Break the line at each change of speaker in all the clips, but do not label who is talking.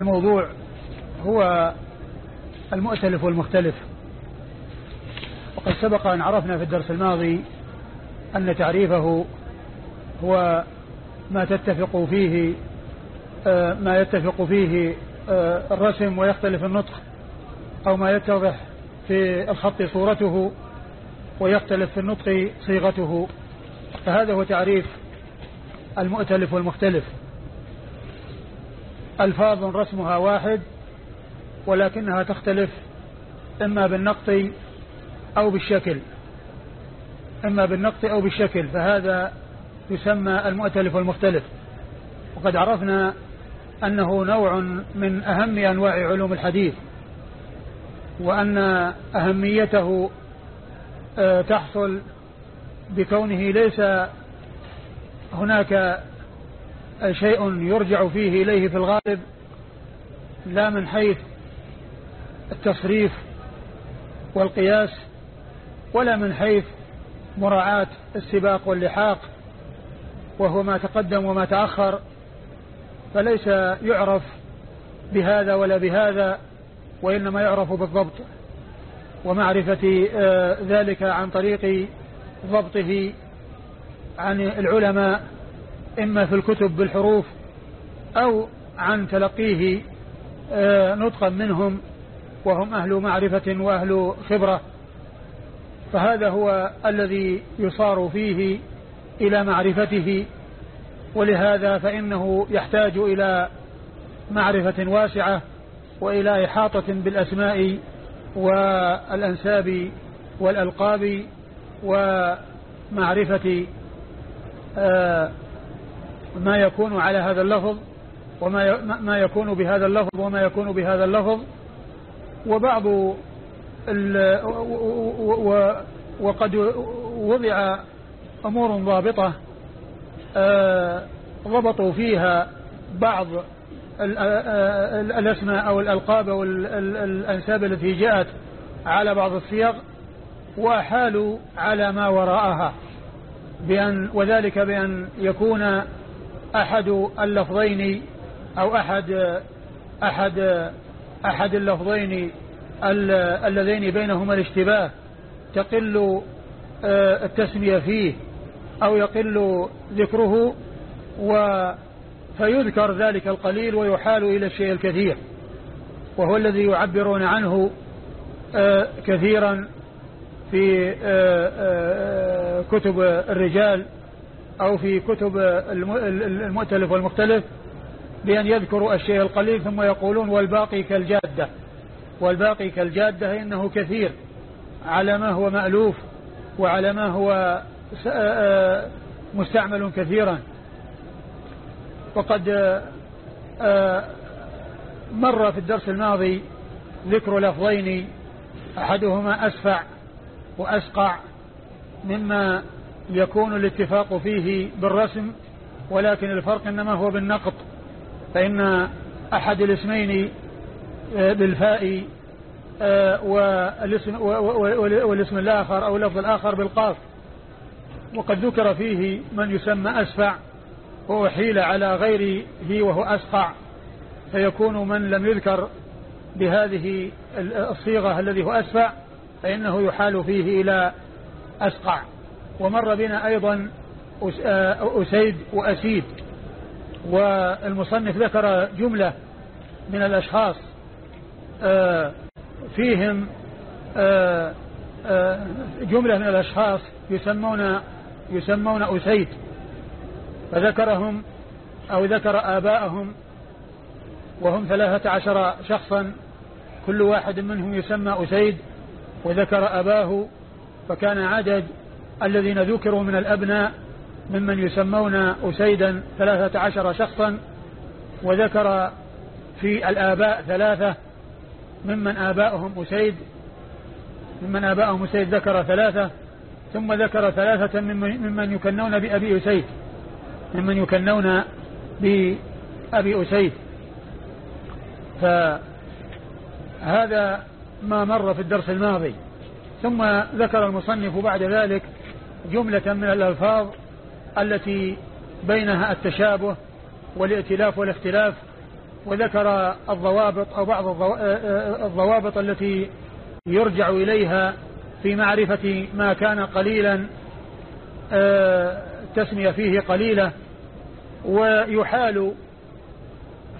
الموضوع هو المؤتلف والمختلف. وقد سبق أن عرفنا في الدرس الماضي أن تعريفه هو ما تتفق فيه آه، ما يتفق فيه آه، الرسم ويختلف النطق أو ما يتضح في الخط صورته ويختلف في النطق صيغته. فهذا هو تعريف المؤتلف والمختلف. ألفاظ رسمها واحد ولكنها تختلف إما بالنقط أو بالشكل. إما بالنقط أو بالشكل فهذا يسمى المؤتلف والمختلف وقد عرفنا أنه نوع من أهم أنواع علوم الحديث وأن أهميته آه، تحصل بكونه ليس هناك شيء يرجع فيه إليه في الغالب لا من حيث التصريف والقياس ولا من حيث مراعاة السباق واللحاق وهو ما تقدم وما تأخر. فليس يعرف بهذا ولا بهذا وإنما يعرف بالضبط. ومعرفة آه، ذلك عن طريق ضبطه عن العلماء. إما في الكتب بالحروف أو عن تلقيه آه، نطقا منهم وهم أهل معرفة وأهل خبرة. فهذا هو الذي يصار فيه إلى معرفته ولهذا فإنه يحتاج إلى معرفة واسعة وإلى إحاطة بالأسماء والأنساب والألقاب ومعرفة آه ما يكون على هذا اللفظ وما ما يكون بهذا اللفظ وما يكون بهذا اللفظ. وبعض وقد وضع أمور ضابطة آه، ضبطوا فيها بعض الأسماء أو الألقاب أو الأنساب التي جاءت على بعض الصيغ وحالوا على ما وراءها بأن وذلك بأن يكون أحد اللفظين أو أحد أحد أحد اللفظين اللذين بينهما الاشتباه تقل آه، التسمية فيه أو يقل ذكره و فيذكر ذلك القليل ويحال إلى الشيء الكثير وهو الذي يعبرون عنه آه، كثيرا في آه، كتب الرجال أو في كتب المؤتلف والمختلف بأن يذكروا الشيء القليل ثم يقولون والباقي كالجادة. والباقي كالجادة إنه كثير. على ما هو مألوف وعلى ما هو مستعمل كثيرا. وقد مر في الدرس الماضي ذكر لفظين أحدهما أسفع وأسقع مما يكون الاتفاق فيه بالرسم ولكن الفرق إنما هو بالنقط. فإن أحد الاسمين آه، بالفاء آه، والاسم, والاسم الآخر أو اللفظ الآخر بالقاف. وقد ذكر فيه من يسمى أسفع وأحيل على غيره وهو أسقع. فيكون من لم يذكر بهذه الصيغة الذي هو أسفع فإنه يحال فيه إلى أسقع. ومر بنا أيضا آه، أسيد وأسيد. والمصنف ذكر جملة من الأشخاص آه، فيهم آه، جملة من الأشخاص يسمون يسمون أسيد. فذكرهم أو ذكر آباءهم وهم ثلاثة عشر شخصا. كل واحد منهم يسمى أسيد وذكر أباه فكان عدد الذين ذكروا من الأبناء ممن يسمون أسيدا ثلاثة عشر شخصا وذكر في الآباء ثلاثة ممن آباؤهم أسيد ممن آباؤهم أسيد ذكر ثلاثة ثم ذكر ثلاثة ممن يكنون بأبي أسيد ممن يكنون بأبي أسيد. فهذا ما مر في الدرس الماضي. ثم ذكر المصنف بعد ذلك جملة من الألفاظ التي بينها التشابه والائتلاف والاختلاف وذكر الضوابط أو بعض الضوابط التي يرجع إليها في معرفة ما كان قليلا التسمية فيه قليلة ويحال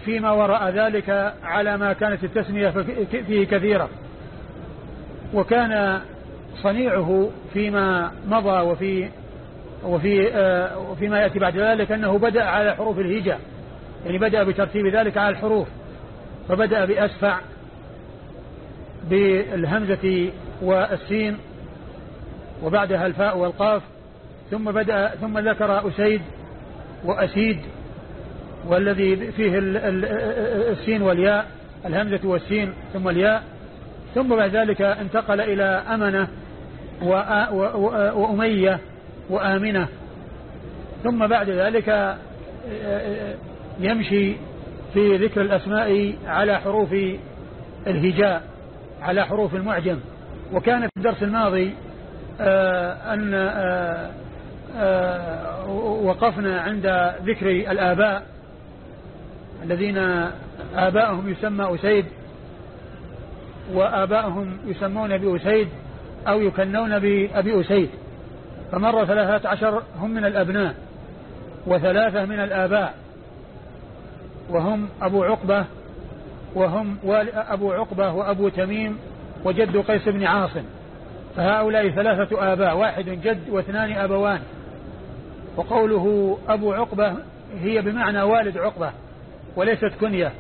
فيما وراء ذلك على ما كانت التسمية فيه كثيرة وكان صنيعه فيما مضى وفي وفي آه وفيما يأتي بعد ذلك أنه بدأ على حروف الهجاء. يعني بدأ بترتيب ذلك على الحروف. فبدأ بأسفع بالهمزة والسين وبعدها الفاء والقاف. ثم بدأ ثم ذكر أسيد وأسيد والذي فيه السين والياء الهمزة والسين ثم الياء. ثم بعد ذلك انتقل إلى أمنة وأمية وآمنة. ثم بعد ذلك يمشي في ذكر الأسماء على حروف الهجاء على حروف المعجم. وكان في الدرس الماضي أن وقفنا عند ذكر الآباء الذين آباءهم يسمى أسيد وآباءهم يسمون بأسيد. أو يكنون بأبي أسيد. فمر ثلاثة عشر هم من الأبناء وثلاثة من الآباء. وهم أبو عقبة وهم أبو عقبة وأبو تميم وجد قيس بن عاصم. فهؤلاء ثلاثة آباء واحد جد واثنان أبوان. وقوله أبو عقبة هي بمعنى والد عقبة وليست كنية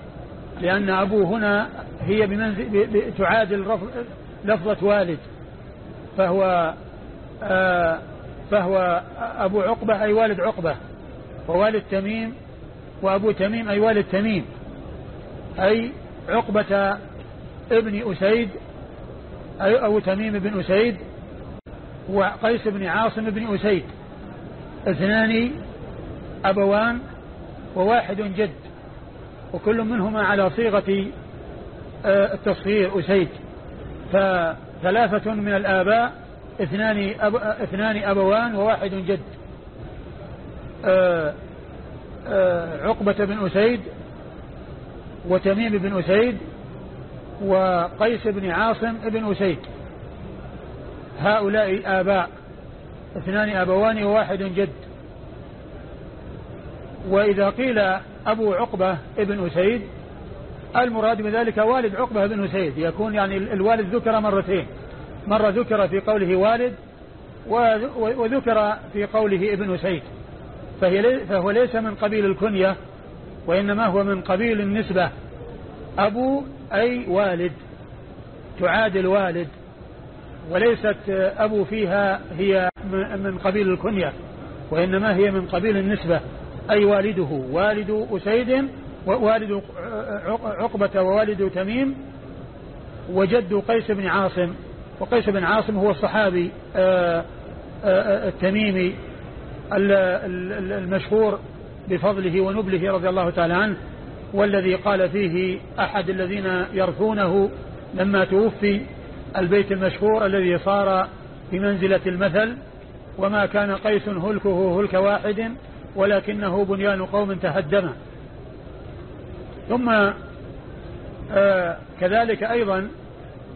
لأن أبو هنا هي بمنزل تعادل لفظة والد. فهو آه فهو أبو عقبة أي والد عقبة ووالد تميم وأبو تميم أي والد تميم أي عقبة ابن أسيد أي أبو تميم بن أسيد وقيس بن عاصم بن أسيد. اثنان أبوان وواحد جد وكل منهما على صيغة آه، التصغير أسيد. فثلاثة من الآباء اثنان, أب... اثنان أبوان وواحد جد. آه، آه، عقبة بن أسيد وتميم بن أسيد وقيس بن عاصم بن أسيد. هؤلاء آباء اثنان أبوان وواحد جد. وإذا قيل أبو عقبة ابن أسيد المراد بذلك والد عقبة بن أسيد يكون يعني الوالد ذكر مرتين. مرة ذكر في قوله والد وذكر في قوله ابن أسيد فهي فهو ليس من قبيل الكنية وإنما هو من قبيل النسبة. أبو أي والد. تعادل والد وليست أبو فيها هي من قبيل الكنية وإنما هي من قبيل النسبة. أي والده. والد أسيد ووالد عقبة ووالد تميم وجد قيس بن عاصم وقيس بن عاصم هو الصحابي آه، آه، التميمي المشهور بفضله ونبله رضي الله تعالى عنه والذي قال فيه أحد الذين يرثونه لما توفي البيت المشهور الذي صار بمنزلة المثل وما كان قيس هلكه هلك واحد ولكنه بنيان قوم تهدم. ثم آه كذلك أيضا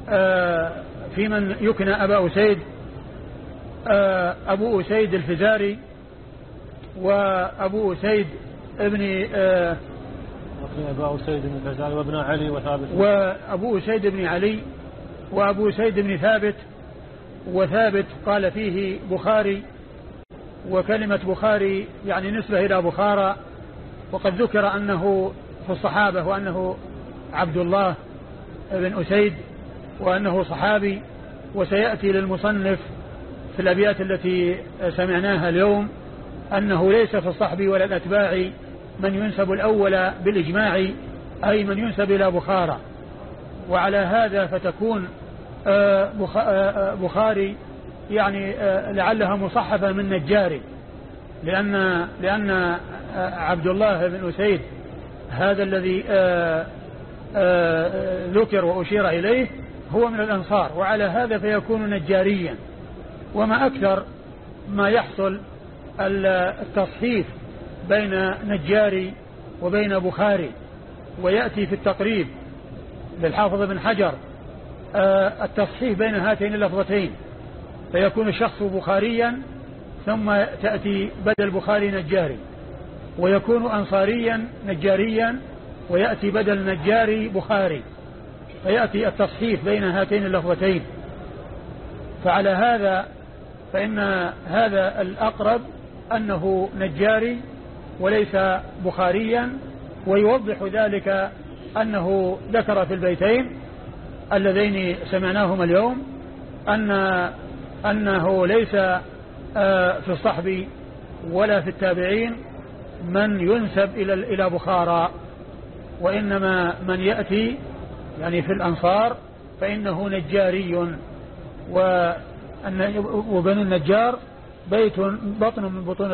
آه في من يكنى أبا أسيد آه أبو أسيد الفزاري وأبو أسيد ابن آه
أبو أسيد بن الفزاري وابن علي وثابت.
وأبو أسيد بن علي وأبو أسيد بن ثابت وثابت قال فيه بخاري وكلمة بخاري يعني نسبة إلى بخارى وقد ذكر أنه الصحابة وأنه عبد الله بن أسيد وأنه صحابي وسيأتي للمصنف في الأبيات التي سمعناها اليوم أنه ليس في الصحب ولا الأتباع من ينسب الأول بالإجماع أي من ينسب إلى بخارى. وعلى هذا فتكون آه، آه، آه، بخاري يعني لعلها مصحفة من نجاري لأن لأن عبد الله بن أسيد هذا الذي ذكر وأشير إليه هو من الأنصار وعلى هذا فيكون نجاريا. وما أكثر ما يحصل التصحيف بين نجاري وبين بخاري ويأتي في التقريب للحافظ بن حجر آه، التصحيح بين هاتين اللفظتين. فيكون الشخص بخاريا ثم تأتي بدل بخاري نجاري. ويكون أنصاريا نجاريا ويأتي بدل نجاري بخاري فيأتي التصحيف بين هاتين اللفظتين. فعلى هذا فإن هذا الأقرب أنه نجاري وليس بخاريا ويوضح ذلك أنه ذكر في البيتين اللذين سمعناهما اليوم أن أنه ليس آه، في الصحب ولا في التابعين من ينسب إلى إلى بخارى وإنما من يأتي يعني في الأنصار فإنه نجاري وبنو النجار بيت بطن من بطون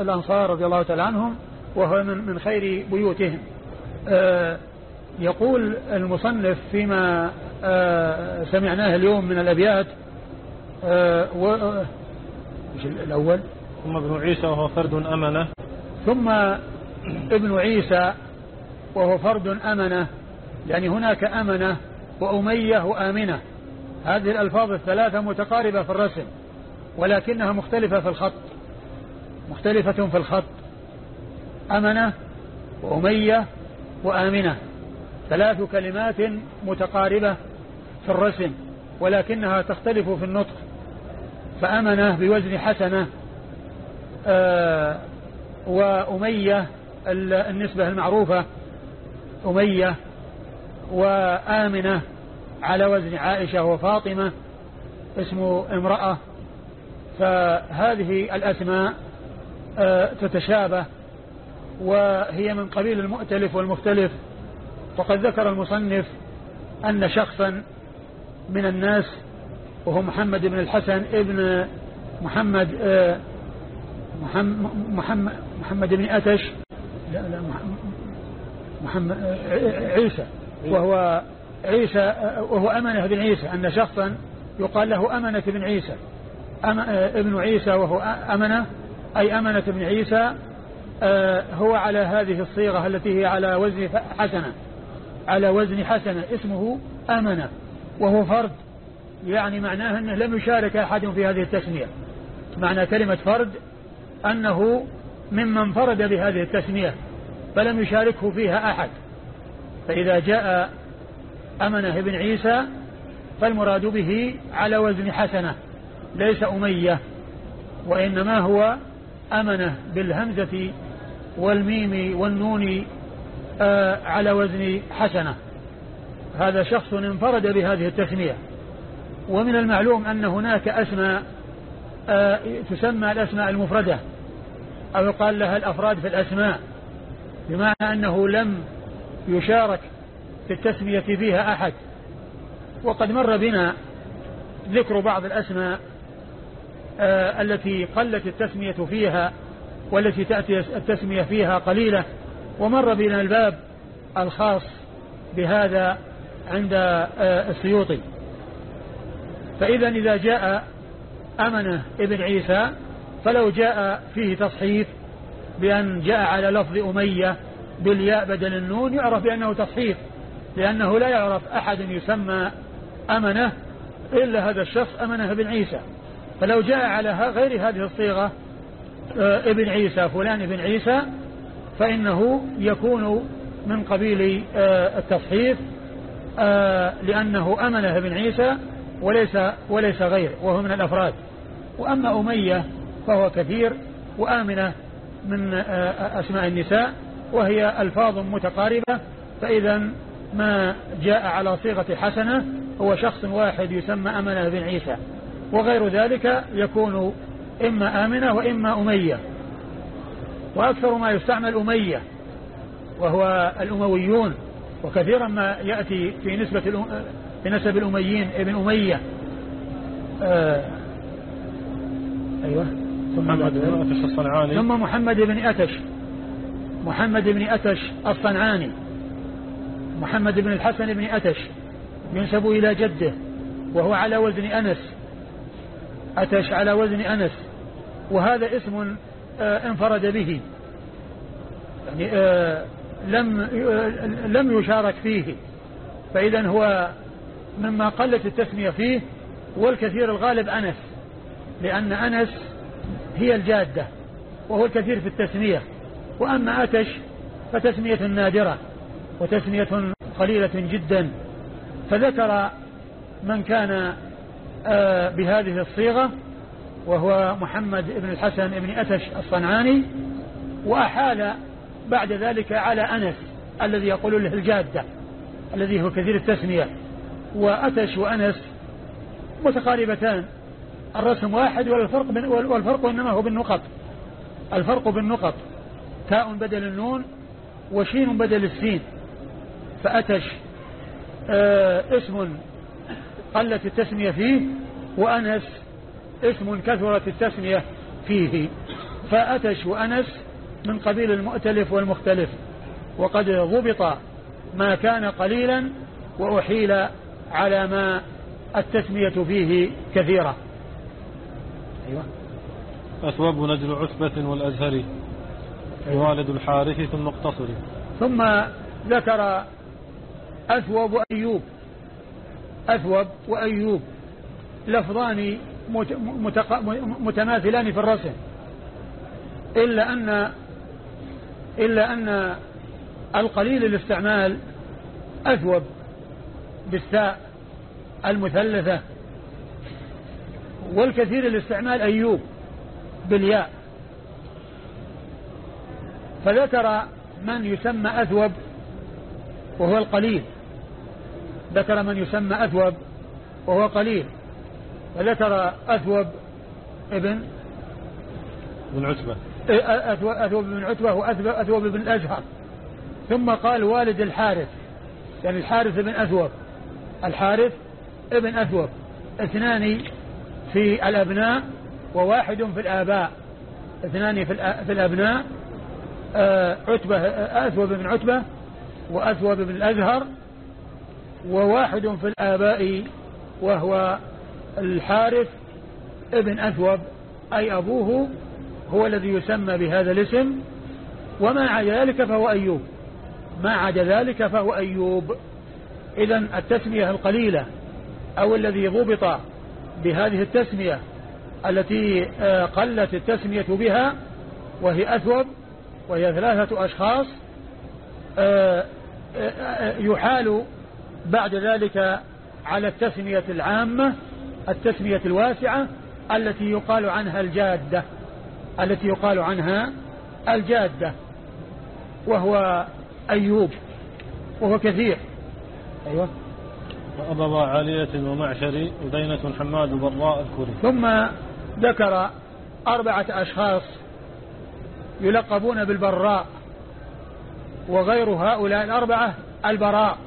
الأنصار رضي الله تعالى عنهم وهو من خير بيوتهم. آه، يقول المصنف فيما آه، سمعناه اليوم من الأبيات و الأول؟
ثم ابن عيسى وهو فرد أمنة
ثم ابن عيسى وهو فرد أمنة يعني هناك أمنة وأمية وآمنة. هذه الألفاظ الثلاثة متقاربة في الرسم ولكنها مختلفة في الخط مختلفة في الخط. أمنة وأمية وآمنة ثلاث كلمات متقاربة في الرسم ولكنها تختلف في النطق. فأمنة بوزن حسنة آه وأمية النسبة المعروفة أمية وآمنة على وزن عائشة وفاطمة اسم امرأة. فهذه الأسماء آه، تتشابه وهي من قبيل المؤتلف والمختلف. وقد ذكر المصنف أن شخصا من الناس وهو محمد بن الحسن ابن محمد آه، محمد محمد بن أتش؟ لا لا محمد عيسى. وهو عيسى وهو أمنة بن عيسى. أن شخصا يقال له أمنة بن عيسى. ابن عيسى وهو أمنة. أي أمنة بن عيسى آه، هو على هذه الصيغة التي هي على وزن حسنة. على وزن حسنة. اسمه أمنة. وهو فرد. يعني معناه أنه لم يشارك أحد في هذه التسمية. معنى كلمة فرد أنه ممن فرد بهذه التسمية فلم يشاركه فيها أحد. فإذا جاء أمنة بن عيسى فالمراد به على وزن حسنة ليس أمية وإنما هو أمنة بالهمزة والميم والنون آه على وزن حسنة. هذا شخص انفرد بهذه التسمية. ومن المعلوم أن هناك أسماء تسمى الأسماء المفردة أو يقال لها الأفراد في الأسماء بمعنى أنه لم يشارك في التسمية فيها أحد. وقد مر بنا ذكر بعض الأسماء آه التي قلت التسمية فيها والتي تأتي التسمية فيها قليلة. ومر بنا الباب الخاص بهذا عند آه السيوطي. فإذا إذا جاء أمنة ابن عيسى فلو جاء فيه تصحيف بأن جاء على لفظ أمية بالياء بدل النون يعرف بأنه تصحيف لأنه لا يعرف أحد يسمى أمنة إلا هذا الشخص أمنه بن عيسى. فلو جاء على غير هذه الصيغة آه، ابن عيسى فلان ابن عيسى فإنه يكون من قبيل آه، التصحيف آه، لأنه أمنه بن عيسى وليس وليس غير وهو من الأفراد. وأما أمية فهو كثير وآمنة من أسماء النساء وهي ألفاظ متقاربة فإذا ما جاء على صيغة حسنة هو شخص واحد يسمى أمنة بن عيسى. وغير ذلك يكون إما آمنة وإما أمية. وأكثر ما يستعمل أمية وهو الأمويون وكثيرا ما يأتي في نسبة في نسب الأميين ابن أمية. آه أيوة.
ثم محمد بن أتش الصنعاني.
ثم محمد بن أتش. محمد بن أتش الصنعاني. محمد بن الحسن بن أتش. ينسب إلى جده وهو على وزن أنس. أتش على وزن أنس. وهذا اسم آه انفرد به. يعني آه لم لم يشارك فيه. فإذا هو مما قلت التسمية فيه والكثير الغالب أنس. لأن أنس هي الجادة وهو الكثير في التسمية. وأما أتش فتسمية نادرة وتسمية قليلة جدا. فذكر من كان آه، بهذه الصيغة وهو محمد بن الحسن بن أتش الصنعاني وأحال بعد ذلك على أنس الذي يقول له الجادة الذي هو كثير التسمية. وأتش وأنس متقاربتان. الرسم واحد والفرق, والفرق إنما هو بالنقط. الفرق بالنقط. تاء بدل النون وشين بدل السين. فأتش آه اسم قلت التسمية فيه وأنس اسم كثرت التسمية فيه. فأتش وأنس من قبيل المؤتلف والمختلف. وقد ضبط ما كان قليلا وأحيل على ما التسمية فيه كثيرة.
أيوة. أثواب نجل عتبة والأزهري أيوة. والد الحارث ثم اقتصري
ثم ذكر أثوب وأيوب. أثوب وأيوب لفظان متماثلان في الرسم إلا أن إلا أن القليل الاستعمال أثوب بالثاء المثلثة. والكثير الاستعمال أيوب بالياء. فذكر من يسمى أثوب وهو القليل. ذكر من يسمى أثوب وهو قليل. وذكر أثوب ابن
بن عتبة.
أثوب بن عتبة وأثوب بن الأزهر. ثم قال والد الحارث. يعني الحارث بن أثوب. الحارث ابن أثوب. اثنان في الأبناء وواحد في الآباء اثنان في الأبناء آه، عتبة أثوب بن عتبة وأثوب بن الأزهر وواحد في الآباء وهو الحارث ابن أثوب أي أبوه هو الذي يسمى بهذا الاسم. وما عدا ذلك فهو أيوب. ما عدا ذلك فهو أيوب. إذا التسمية القليلة أو الذي ضبط بهذه التسمية التي آه، قلت التسمية بها وهي أثوب وهي ثلاثة أشخاص آه، آه، يحال بعد ذلك على التسمية العامة التسمية الواسعة التي يقال عنها الجادة التي يقال عنها الجادة وهو أيوب وهو كثير. أيوة.
وأبوا عالية ومعشري ودينة حماد براء الكوري
ثم ذكر أربعة أشخاص يلقبون بالبراء وغير هؤلاء الأربعة البراء.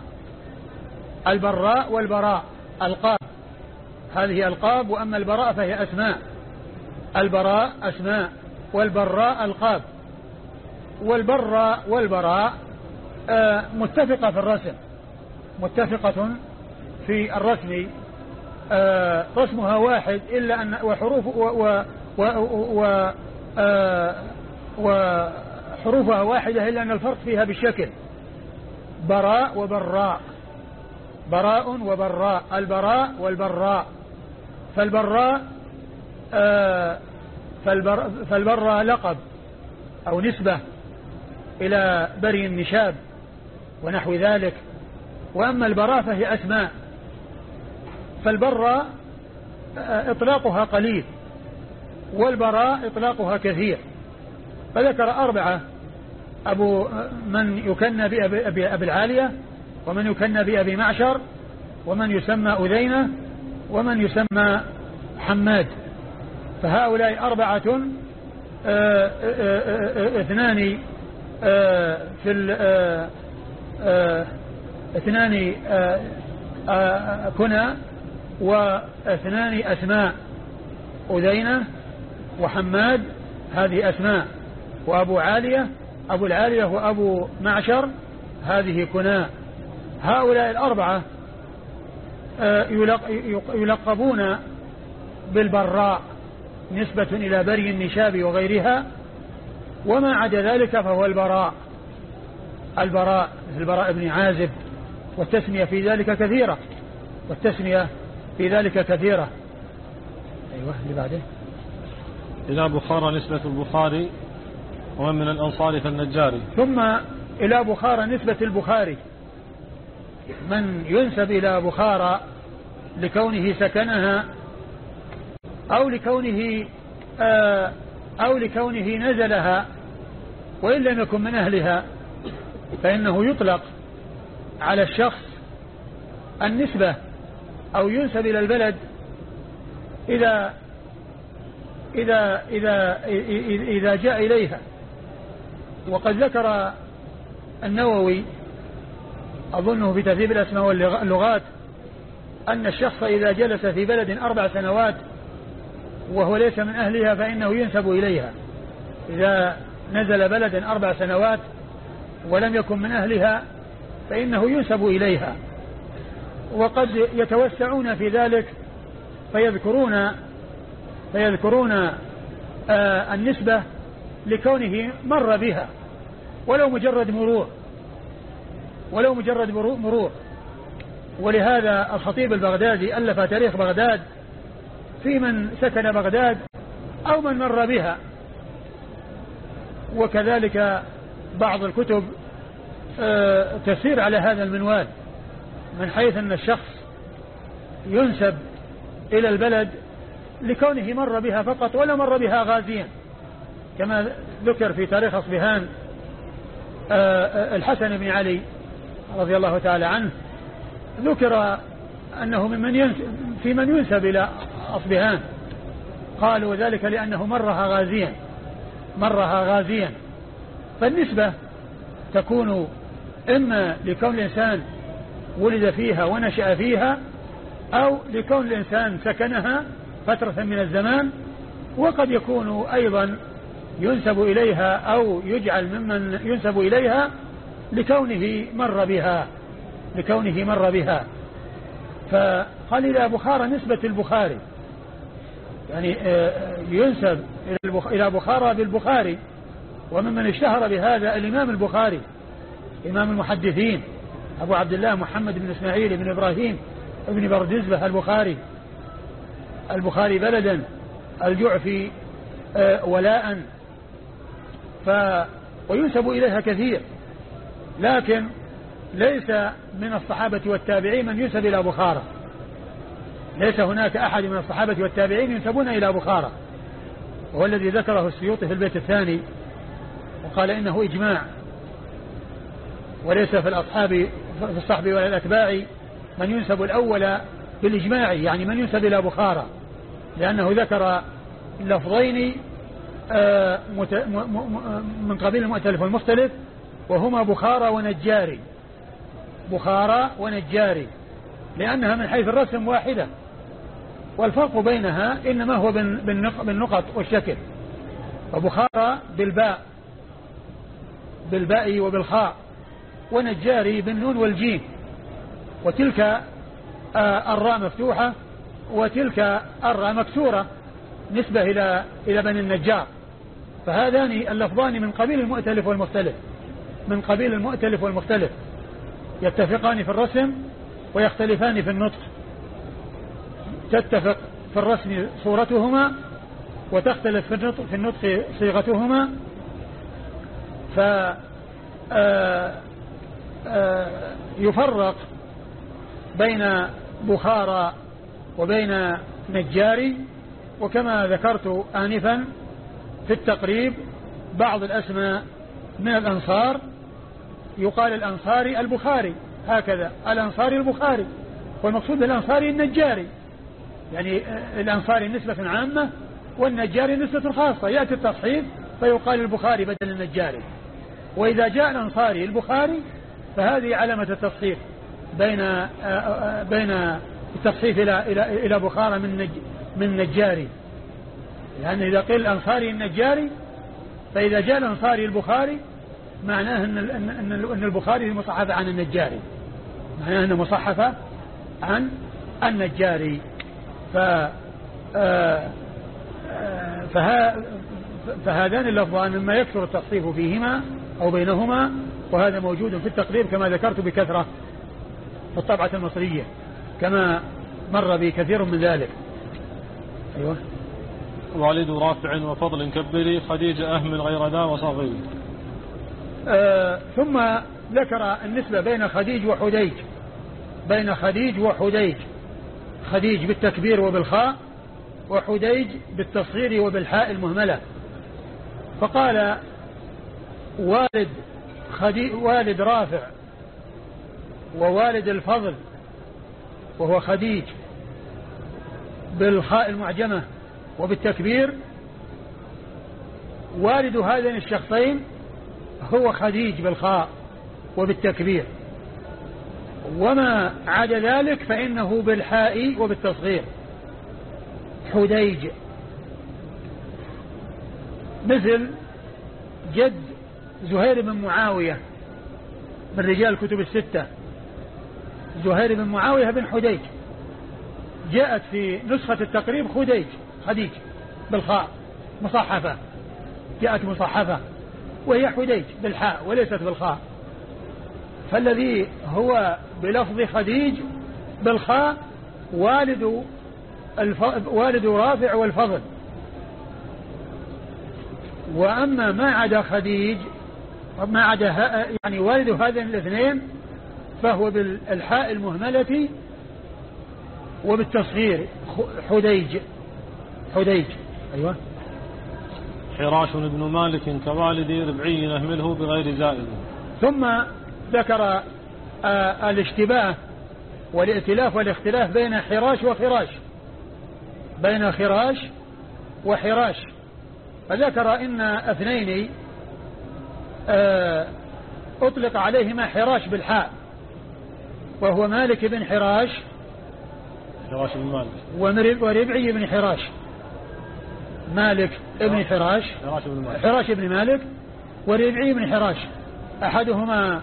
البراء والبراء القاب. هذه ألقاب وأما البراء فهي أسماء. البراء أسماء والبراء ألقاب. والبراء والبراء آه، متفقة في الرسم. متفقة في الرسم آه، رسمها واحد إلا أن وحروف و و و و آه، وحروفها واحدة إلا أن الفرق فيها بالشكل. براء وبراء. براء وبراء. البراء والبراء. فالبراء آه فالبر فالبراء لقب أو نسبة إلى بري النشاب ونحو ذلك. وأما البراء فهي أسماء. فالبراء آه، إطلاقها قليل والبراء إطلاقها كثير. فذكر أربعة أبو من يكنى بأبي أبي العالية ومن يكنى بأبي معشر ومن يسمى أذينة ومن يسمى حماد. فهؤلاء أربعة اثنان في اثنان كنى واثنان أسماء أذينة وحماد هذه أسماء. وأبو عالية أبو العالية وأبو معشر هذه كنى هؤلاء الأربعة آه، يلقبون بالبراء نسبة إلى بري النشاب وغيرها. وما عدا ذلك فهو البراء. البراء مثل البراء بن عازب والتسمية في ذلك كثيرة. والتسمية في ذلك كثيرة. أيوة اللي بعده.
إلى بخارى نسبة البخاري ومن من الأنصار فالنجاري.
ثم إلى بخارى نسبة البخاري. من ينسب إلى بخارى لكونه سكنها أو لكونه آه، أو لكونه نزلها وإن لم يكن من أهلها فإنه يطلق على الشخص النسبة أو ينسب إلى البلد إذا إذا إذا إذا جاء إليها. وقد ذكر النووي أظنه في تهذيب الأسماء واللغات أن الشخص إذا جلس في بلد أربع سنوات وهو ليس من أهلها فإنه ينسب إليها. إذا نزل بلدا أربع سنوات ولم يكن من أهلها فإنه ينسب إليها. وقد يتوسعون في ذلك فيذكرون فيذكرون آه النسبة لكونه مر بها ولو مجرد مرور ولو مجرد مرور. ولهذا الخطيب البغدادي ألف تاريخ بغداد في من سكن بغداد أو من مر بها. وكذلك بعض الكتب آه، تسير على هذا المنوال. من حيث أن الشخص ينسب إلى البلد لكونه مر بها فقط ولا مر بها غازيا. كما ذكر في تاريخ أصبهان آه، آه، الحسن بن علي رضي الله تعالى عنه ذكر أنه ممن ينسب في من ينسب إلى أصبهان. قالوا ذلك لأنه مرها غازيا مرها غازيا. فالنسبة تكون إما لكون الإنسان ولد فيها ونشأ فيها أو لكون الإنسان سكنها فترة من الزمان وقد يكون أيضا ينسب إليها أو يجعل ممن ينسب إليها لكونه مر بها لكونه مر بها. فقال إلى بخارى نسبة البخاري. يعني آه، ينسب إلى بخارى بالبخاري. وممن اشتهر بهذا الإمام البخاري إمام المحدثين. أبو عبد الله محمد بن إسماعيل بن إبراهيم بن بردزبة البخاري. البخاري بلدا الجعفي آه، ولاء. ف وينسب إليها كثير. لكن ليس من الصحابة والتابعين من ينسب إلى بخارى ليس هناك أحد من الصحابة والتابعين ينسبون إلى بخارى وهو الذي ذكره السيوطي في البيت الثاني. وقال إنه إجماع. وليس في الأصحاب في الصحب ولا الأتباع من ينسب الأول بالإجماع يعني من ينسب إلى بخارى لأنه ذكر لفظين آه، من قبيل المؤتلف والمختلف وهما بخارى ونجاري. بخارى ونجاري لأنها من حيث الرسم واحدة والفرق بينها إنما هو بالنقط والشكل. فبخارى بالباء بالباء وبالخاء. ونجاري بالنون والجيم وتلك آه، الراء مفتوحة وتلك الراء مكسورة نسبة إلى إلى بني النجار. فهذان اللفظان من قبيل المؤتلف والمختلف من قبيل المؤتلف والمختلف. يتفقان في الرسم ويختلفان في النطق. تتفق في الرسم صورتهما وتختلف في النطق, في النطق صيغتهما. ف آه، يفرق بين بخارى وبين نجاري وكما ذكرت آنفا في التقريب بعض الأسماء من الأنصار يقال الأنصاري البخاري هكذا الأنصاري البخاري والمقصود بالأنصاري النجاري يعني الأنصاري نسبة عامة والنجاري نسبة خاصة يأتي التصحيف فيقال البخاري بدل النجاري. وإذا جاء الأنصاري البخاري فهذه علامة التصحيف بين بين التصحيف إلى إلى إلى بخارى من نج من نجاري. لأن إذا قيل الأنصاري النجاري فإذا جاء الأنصاري البخاري معناه أن أن البخاري مصحف عن النجاري. معناه أنه مصحف عن النجاري. ف آه، آه، فهذان اللفظان مما يكثر التصحيف فيهما. أو بينهما وهذا موجود في التقريب كما ذكرت بكثرة في الطبعة المصرية كما مر بي كثير من ذلك. أيوة.
والد رافع وفضل كبري خديجة أهمل غير ذا وصغير.
آه ثم ذكر النسبة بين خديج وحديج. بين خديج وحديج. خديج بالتكبير وبالخاء وحديج بالتصغير وبالحاء المهملة. فقال والد خديج والد رافع ووالد الفضل وهو خديج بالخاء المعجمة وبالتكبير. والد هذين الشخصين هو خديج بالخاء وبالتكبير. وما عدا ذلك فإنه بالحاء وبالتصغير. حديج. مثل جد زهير بن معاوية من رجال الكتب الستة. زهير بن معاوية بن حديج. جاءت في نسخة التقريب خديج خديج بالخاء مصحفة. جاءت مصحفة وهي حديج بالحاء وليست بالخاء. فالذي هو بلفظ خديج بالخاء والد الف... والد رافع والفضل. وأما ما عدا خديج ما عدا يعني والد هذين الاثنين فهو بالحاء المهملة وبالتصغير حديج حديج. أيوة.
حراش بن مالك كوالدي ربعي نهمله بغير زائد.
ثم ذكر آه الاشتباه والائتلاف والاختلاف بين حراش وخراش بين خراش وحراش. فذكر إن اثنين آه أطلق عليهما حراش بالحاء وهو مالك بن حراش
حراش بن مالك.
وربعي بن حراش مالك ابن حراش
حراش بن مالك.
حراش بن مالك وربعي بن حراش أحدهما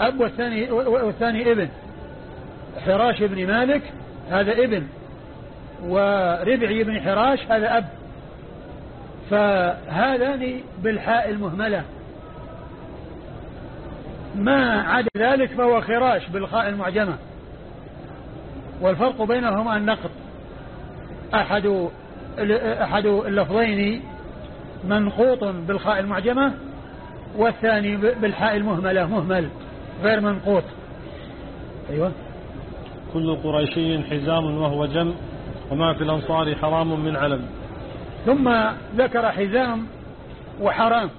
أب والثاني, والثاني ابن حراش بن مالك هذا ابن وربعي بن حراش هذا أب فهذان بالحاء المهملة. ما عدا ذلك فهو خراش بالخاء المعجمة. والفرق بينهما النقط أحد أحد اللفظين منقوط بالخاء المعجمة والثاني بالحاء المهملة مهمل غير منقوط. أيوة.
كل قريشي حزام وهو جم وما في الأنصار حرام من علم.
ثم ذكر حزام وحرام.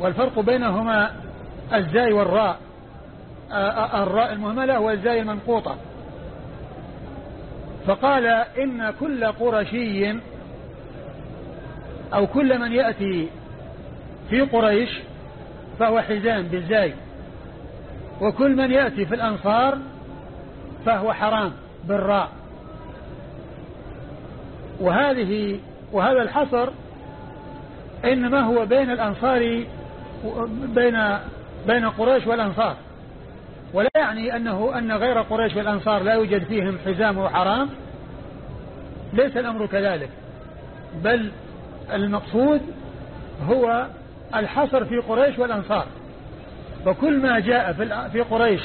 والفرق بينهما الزاي والراء. الراء المهملة والزاي المنقوطة. فقال إن كل قرشي أو كل من يأتي في قريش فهو حزام بالزاي وكل من يأتي في الأنصار فهو حرام بالراء. وهذه وهذا الحصر إنما هو بين الأنصار بين بين قريش والأنصار. ولا يعني أنه أن غير قريش والأنصار لا يوجد فيهم حزام وحرام ليس الأمر كذلك. بل المقصود هو الحصر في قريش والأنصار. فكل ما جاء في قريش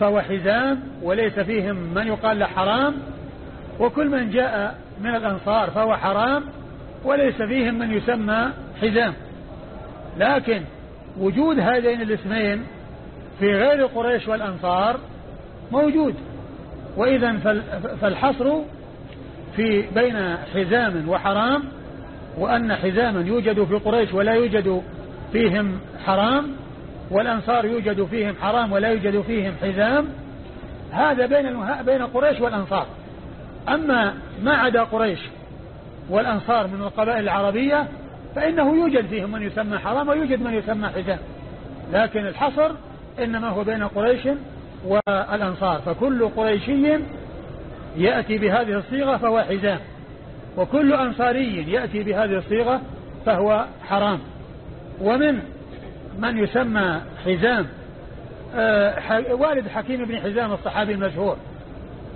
فهو حزام وليس فيهم من يقال له حرام. وكل من جاء من الأنصار فهو حرام وليس فيهم من يسمى حزام. لكن وجود هذين الاسمين في غير قريش والأنصار موجود وإذا فالحصر في بين حزام وحرام وأن حزاما يوجد في قريش ولا يوجد فيهم حرام والأنصار يوجد فيهم حرام ولا يوجد فيهم حزام هذا بين. بين قريش والأنصار أما ما عدا قريش والأنصار من القبائل العربية فإنه يوجد فيهم من يسمى حرام ويوجد من يسمى حزام لكن الحصر إنما هو بين قريش والأنصار. فكل قريشي يأتي بهذه الصيغة فهو حزام وكل أنصاري يأتي بهذه الصيغة فهو حرام. ومن من يسمى حزام آه، والد حكيم بن حزام الصحابي المشهور.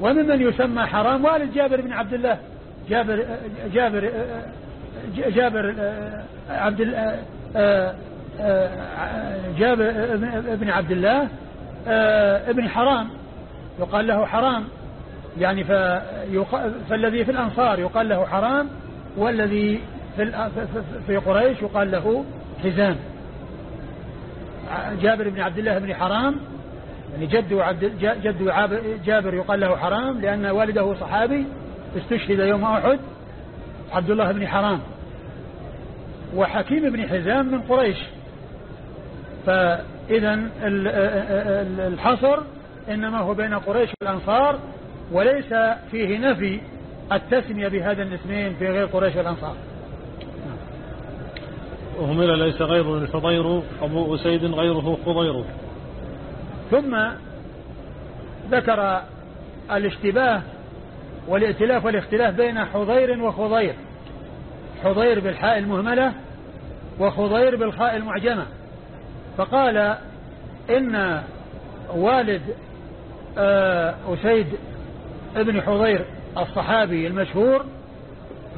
ومن من يسمى حرام والد جابر بن عبد الله. جابر جابر جابر عبد جابر ابن عبد الله ابن حرام. يقال له حرام. يعني فالذي في الأنصار يقال له حرام والذي في, في قريش يقال له حزام. جابر بن عبد الله بن حرام. يعني جد عبد جد جابر يقال له حرام لأن والده صحابي استشهد يوم أحد. عبد الله بن حرام وحكيم بن حزام من قريش. فإذا الحصر إنما هو بين قريش والأنصار وليس فيه نفي التسمية بهذا الاسمين في غير قريش والأنصار.
أهمل ليس غير الفضير أبو أسيد غيره خضير
ثم ذكر الاشتباه والائتلاف والاختلاف بين حضير وخضير. حضير بالحاء المهملة وخضير بالخاء المعجمة. فقال إن والد آه، أسيد ابن حضير الصحابي المشهور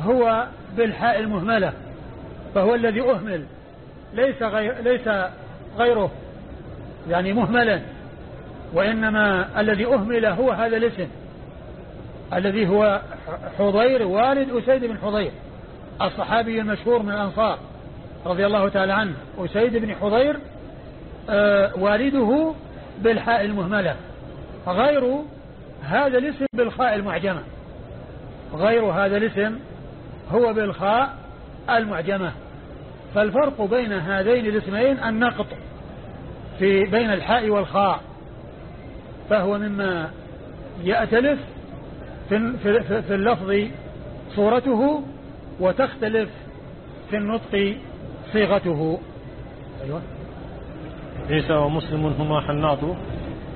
هو بالحاء المهملة فهو الذي أهمل. ليس غير ليس غيره يعني مهملا وإنما الذي أهمل هو هذا الاسم. الذي هو حضير والد أسيد بن حضير الصحابي المشهور من الأنصار رضي الله تعالى عنه أسيد بن حضير آه والده بالحاء المهملة غير هذا الاسم بالخاء المعجمة غير هذا الاسم هو بالخاء المعجمة. فالفرق بين هذين الاسمين النقط في بين الحاء والخاء فهو مما يأتلف في, في, في اللفظ صورته وتختلف في النطق صيغته.
أيوة. عيسى ومسلم هما حناط.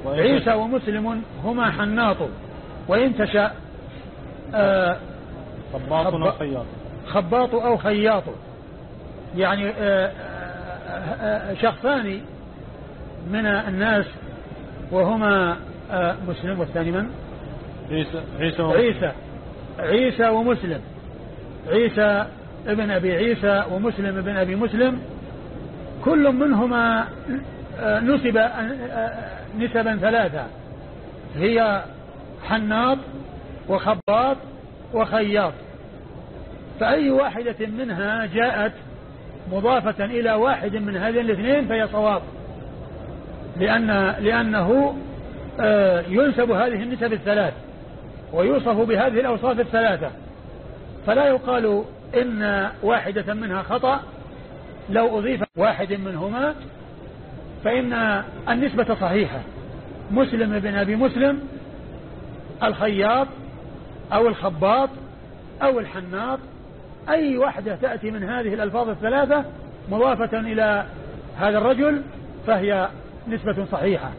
عيسى ومسلم هما حناط. وإن تشاء
آه خباط أو خياط.
خباط أو خياط. يعني آه آه, شخصان من الناس وهما مسلم والثاني من؟
عيسى عيسى
عيسى. عيسى ومسلم. عيسى ابن أبي عيسى ومسلم ابن أبي مسلم. كل منهما آه، نسب آه، نسبا ثلاثة. هي حناط وخباط وخياط. فأي واحدة منها جاءت مضافة إلى واحد من هذين الاثنين فهي صواب. لأن لأنه آه، ينسب هذه النسب الثلاث. ويوصف بهذه الأوصاف الثلاثة. فلا يقال إن واحدة منها خطأ. لو أضيف واحد منهما فإن النسبة صحيحة. مسلم بن أبي مسلم الخياط أو الخباط أو الحناط أي واحدة تأتي من هذه الألفاظ الثلاثة مضافة إلى هذا الرجل فهي نسبة صحيحة.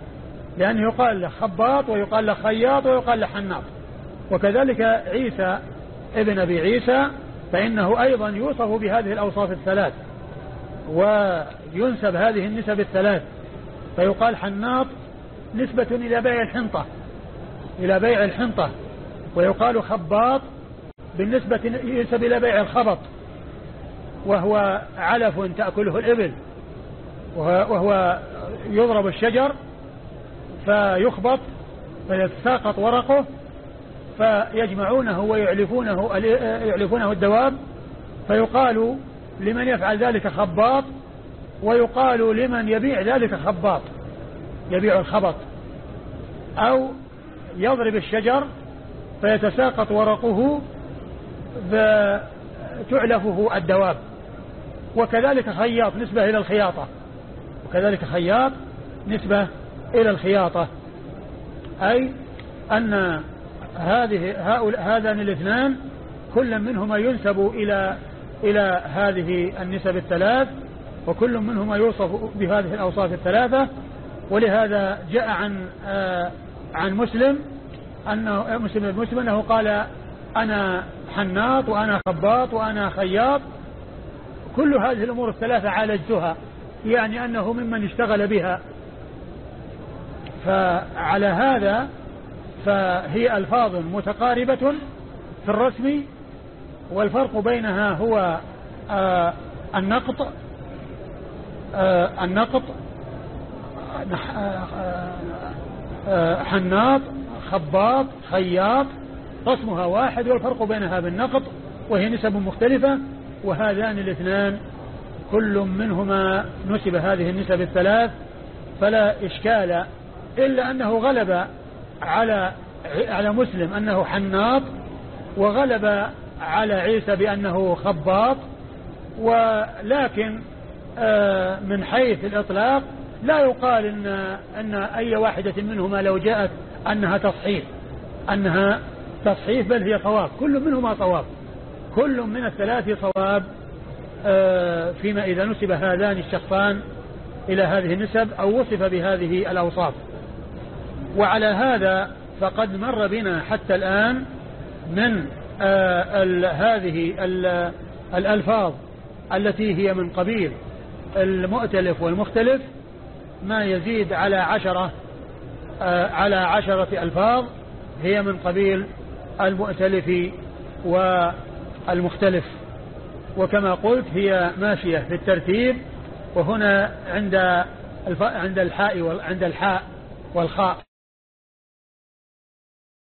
لأنه يقال له خباط ويقال له خياط ويقال له حناط. وكذلك عيسى ابن أبي عيسى فإنه أيضا يوصف بهذه الأوصاف الثلاث وينسب هذه النسب الثلاث فيقال حناط نسبة إلى بيع الحنطة إلى بيع الحنطة ويقال خباط بالنسبة ينسب إلى بيع الخبط وهو علف تأكله الإبل وهو يضرب الشجر فيخبط فيتساقط ورقه فيجمعونه ويعلفونه يعلفونه الدواب فيقال لمن يفعل ذلك خباط ويقال لمن يبيع ذلك خباط يبيع الخبط. أو يضرب الشجر فيتساقط ورقه فتعلفه الدواب. وكذلك خياط نسبة إلى الخياطة. وكذلك خياط نسبة إلى الخياطة. أي أن هذه هؤلاء هذان الاثنان كل منهما ينسب إلى إلى هذه النسب الثلاث وكل منهما يوصف بهذه الأوصاف الثلاثة. ولهذا جاء عن آه عن مسلم أنه مسلم بن مسلم أنه قال أنا حناط وأنا خباط وأنا خياط. كل هذه الأمور الثلاثة عالجتها يعني أنه ممن اشتغل بها. فعلى هذا فهي ألفاظ متقاربة في الرسم والفرق بينها هو آه النقط آه، النقط حناط خباط خياط قسمها واحد والفرق بينها بالنقط وهي نسب مختلفة وهذان الاثنان كل منهما نسب هذه النسب الثلاث فلا إشكال إلا أنه غلب على على مسلم أنه حناط وغلب على عيسى بأنه خباط ولكن آه، من حيث الإطلاق لا يقال إن, أن أي واحدة منهما لو جاءت أنها تصحيف أنها تصحيف بل هي صواب كل منهما صواب كل من الثلاث صواب آه، فيما إذا نسب هذان الشخصان إلى هذه النسب أو وصف بهذه الأوصاف. وعلى هذا فقد مر بنا حتى الآن من آه هذه الألفاظ التي هي من قبيل المؤتلف والمختلف ما يزيد على عشرة آه على عشرة ألفاظ هي من قبيل المؤتلف والمختلف. وكما قلت هي ماشية في الترتيب وهنا عند عند الحاء عند الحاء والخاء.